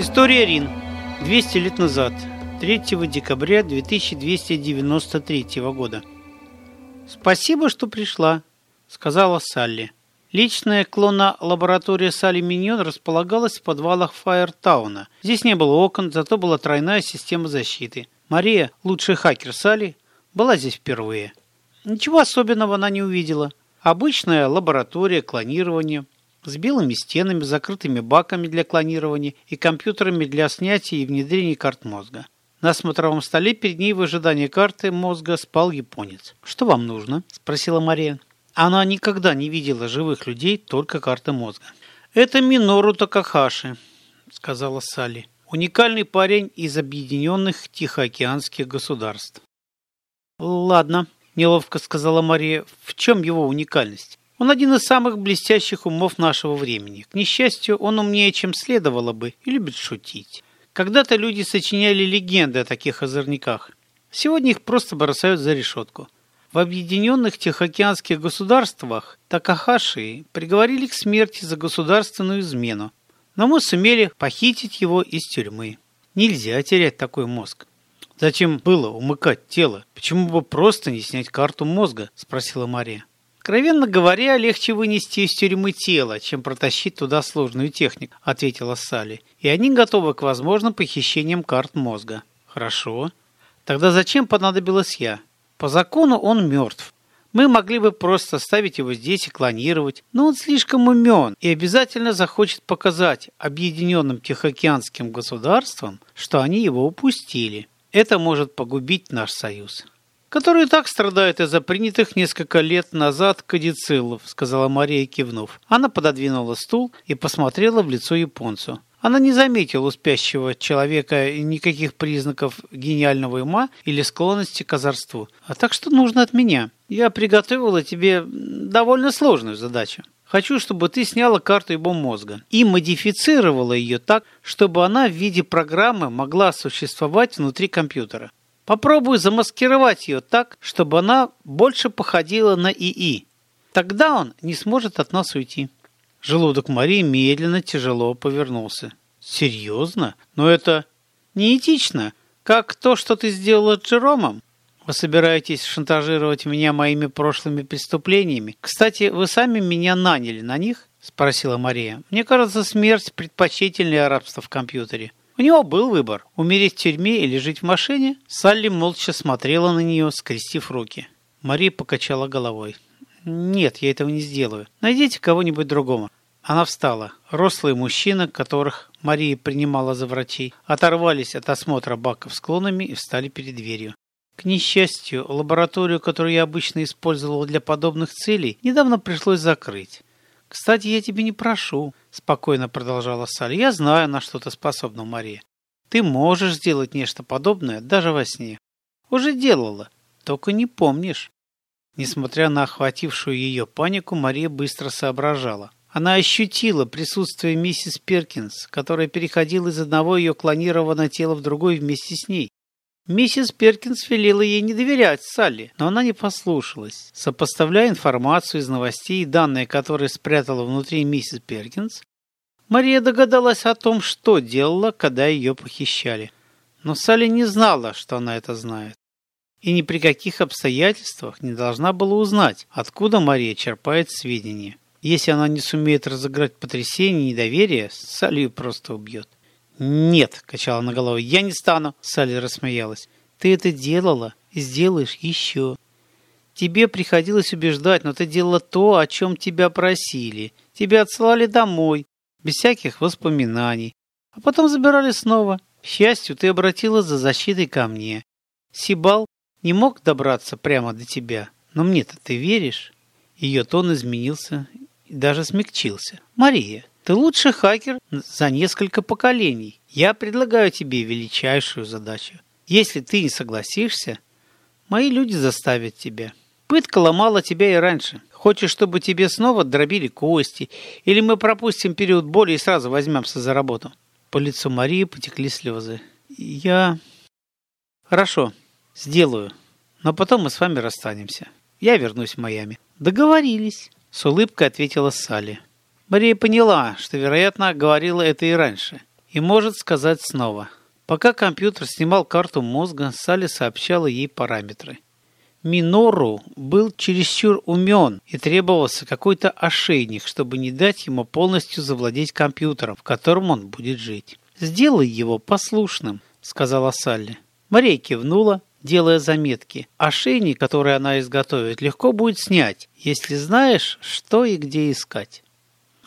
История Рин. 200 лет назад. 3 декабря 2293 года. «Спасибо, что пришла», — сказала Салли. Личная клона-лаборатория Салли Миньон располагалась в подвалах Фаертауна. Здесь не было окон, зато была тройная система защиты. Мария, лучший хакер Салли, была здесь впервые. Ничего особенного она не увидела. Обычная лаборатория клонирования с белыми стенами, закрытыми баками для клонирования и компьютерами для снятия и внедрения карт мозга. На смотровом столе перед ней в ожидании карты мозга спал японец. «Что вам нужно?» – спросила Мария. Она никогда не видела живых людей, только карты мозга. «Это Минору Такахаши», – сказала Салли. «Уникальный парень из объединенных Тихоокеанских государств». «Ладно», – неловко сказала Мария. «В чем его уникальность?» Он один из самых блестящих умов нашего времени. К несчастью, он умнее, чем следовало бы, и любит шутить. Когда-то люди сочиняли легенды о таких озорниках. Сегодня их просто бросают за решетку. В объединенных Тихоокеанских государствах Такахаши приговорили к смерти за государственную измену, но мы сумели похитить его из тюрьмы. Нельзя терять такой мозг. Зачем было умыкать тело? Почему бы просто не снять карту мозга? Спросила Мария. Откровенно говоря, легче вынести из тюрьмы тело, чем протащить туда сложную технику, ответила Салли. И они готовы к возможным похищениям карт мозга. Хорошо. Тогда зачем понадобилась я? По закону он мертв. Мы могли бы просто оставить его здесь и клонировать, но он слишком умен и обязательно захочет показать объединенным Тихоокеанским государствам, что они его упустили. Это может погубить наш союз который и так страдает из-за принятых несколько лет назад кадициллов», — сказала Мария, кивнув. Она пододвинула стул и посмотрела в лицо японцу. Она не заметила у спящего человека никаких признаков гениального ума или склонности к озорству. А так что нужно от меня? Я приготовила тебе довольно сложную задачу. Хочу, чтобы ты сняла карту его мозга и модифицировала ее так, чтобы она в виде программы могла существовать внутри компьютера. Попробую замаскировать ее так, чтобы она больше походила на ИИ. Тогда он не сможет от нас уйти. Желудок Марии медленно тяжело повернулся. Серьезно? Но это неэтично. Как то, что ты сделала с Джеромом? Вы собираетесь шантажировать меня моими прошлыми преступлениями? Кстати, вы сами меня наняли на них? Спросила Мария. Мне кажется, смерть предпочтительнее рабства в компьютере. У него был выбор – умереть в тюрьме или жить в машине. Салли молча смотрела на нее, скрестив руки. Мария покачала головой. «Нет, я этого не сделаю. Найдите кого-нибудь другого». Она встала. Рослые мужчины, которых Мария принимала за врачей, оторвались от осмотра баков с клонами и встали перед дверью. К несчастью, лабораторию, которую я обычно использовала для подобных целей, недавно пришлось закрыть. «Кстати, я тебе не прошу», — спокойно продолжала Салли. «Я знаю, на что ты способна, Мария. Ты можешь сделать нечто подобное даже во сне. Уже делала, только не помнишь». Несмотря на охватившую ее панику, Мария быстро соображала. Она ощутила присутствие миссис Перкинс, которая переходила из одного ее клонированного тела в другое вместе с ней. Миссис Перкинс велела ей не доверять Салли, но она не послушалась. Сопоставляя информацию из новостей и данные, которые спрятала внутри миссис Перкинс, Мария догадалась о том, что делала, когда ее похищали. Но Салли не знала, что она это знает. И ни при каких обстоятельствах не должна была узнать, откуда Мария черпает сведения. Если она не сумеет разыграть потрясение и недоверие, Салли просто убьет. «Нет», — качала на головой, — «я не стану», — Салли рассмеялась. «Ты это делала и сделаешь еще. Тебе приходилось убеждать, но ты делала то, о чем тебя просили. Тебя отсылали домой, без всяких воспоминаний, а потом забирали снова. К счастью, ты обратилась за защитой ко мне. Сибал не мог добраться прямо до тебя, но мне-то ты веришь?» Ее тон изменился и даже смягчился. «Мария, ты лучший хакер за несколько поколений. Я предлагаю тебе величайшую задачу. Если ты не согласишься, мои люди заставят тебя. Пытка ломала тебя и раньше. Хочешь, чтобы тебе снова дробили кости, или мы пропустим период боли и сразу возьмемся за работу?» По лицу Марии потекли слезы. «Я...» «Хорошо, сделаю. Но потом мы с вами расстанемся. Я вернусь в Майами». «Договорились», — с улыбкой ответила Салли. Мария поняла, что, вероятно, говорила это и раньше. и может сказать снова. Пока компьютер снимал карту мозга, Салли сообщала ей параметры. Минору был чересчур умен и требовался какой-то ошейник, чтобы не дать ему полностью завладеть компьютером, в котором он будет жить. «Сделай его послушным», — сказала Салли. Мария кивнула, делая заметки. Ошейник, который она изготовит, легко будет снять, если знаешь, что и где искать.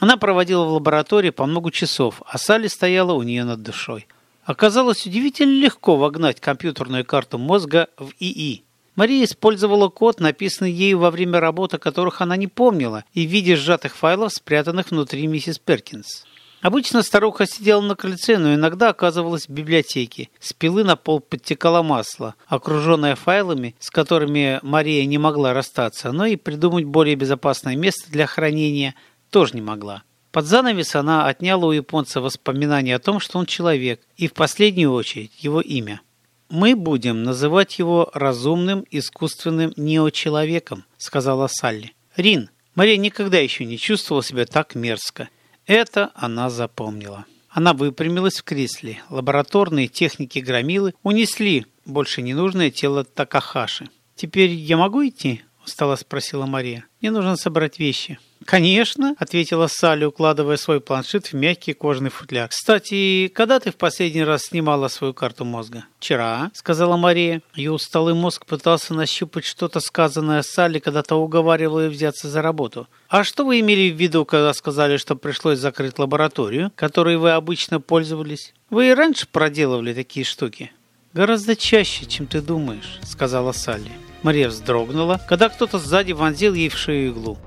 Она проводила в лаборатории по много часов, а Салли стояла у нее над душой. Оказалось удивительно легко вогнать компьютерную карту мозга в ИИ. Мария использовала код, написанный ею во время работы, которых она не помнила, и в виде сжатых файлов, спрятанных внутри миссис Перкинс. Обычно старуха сидела на крыльце, но иногда оказывалась в библиотеке. С пилы на пол подтекало масло, окруженное файлами, с которыми Мария не могла расстаться, но и придумать более безопасное место для хранения тоже не могла. Под занавес она отняла у японца воспоминания о том, что он человек, и в последнюю очередь его имя. «Мы будем называть его разумным искусственным неочеловеком», — сказала Салли. «Рин, Мария никогда еще не чувствовала себя так мерзко. Это она запомнила. Она выпрямилась в кресле. Лабораторные техники громилы унесли больше ненужное тело Такахаши. «Теперь я могу идти?» – устало спросила Мария. «Мне нужно собрать вещи». «Конечно», — ответила Салли, укладывая свой планшет в мягкий кожаный футляр. «Кстати, когда ты в последний раз снимала свою карту мозга?» «Вчера», — сказала Мария. Ее усталый мозг пытался нащупать что-то сказанное Салли, когда то уговаривала ее взяться за работу. «А что вы имели в виду, когда сказали, что пришлось закрыть лабораторию, которой вы обычно пользовались? Вы и раньше проделывали такие штуки?» «Гораздо чаще, чем ты думаешь», — сказала Салли. Мария вздрогнула, когда кто-то сзади вонзил ей в шею иглу.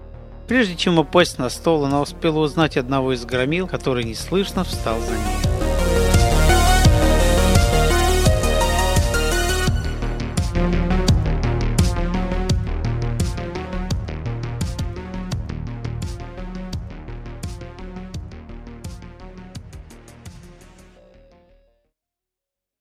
Прежде чем упасть на стол, она успела узнать одного из громил, который неслышно встал за ней.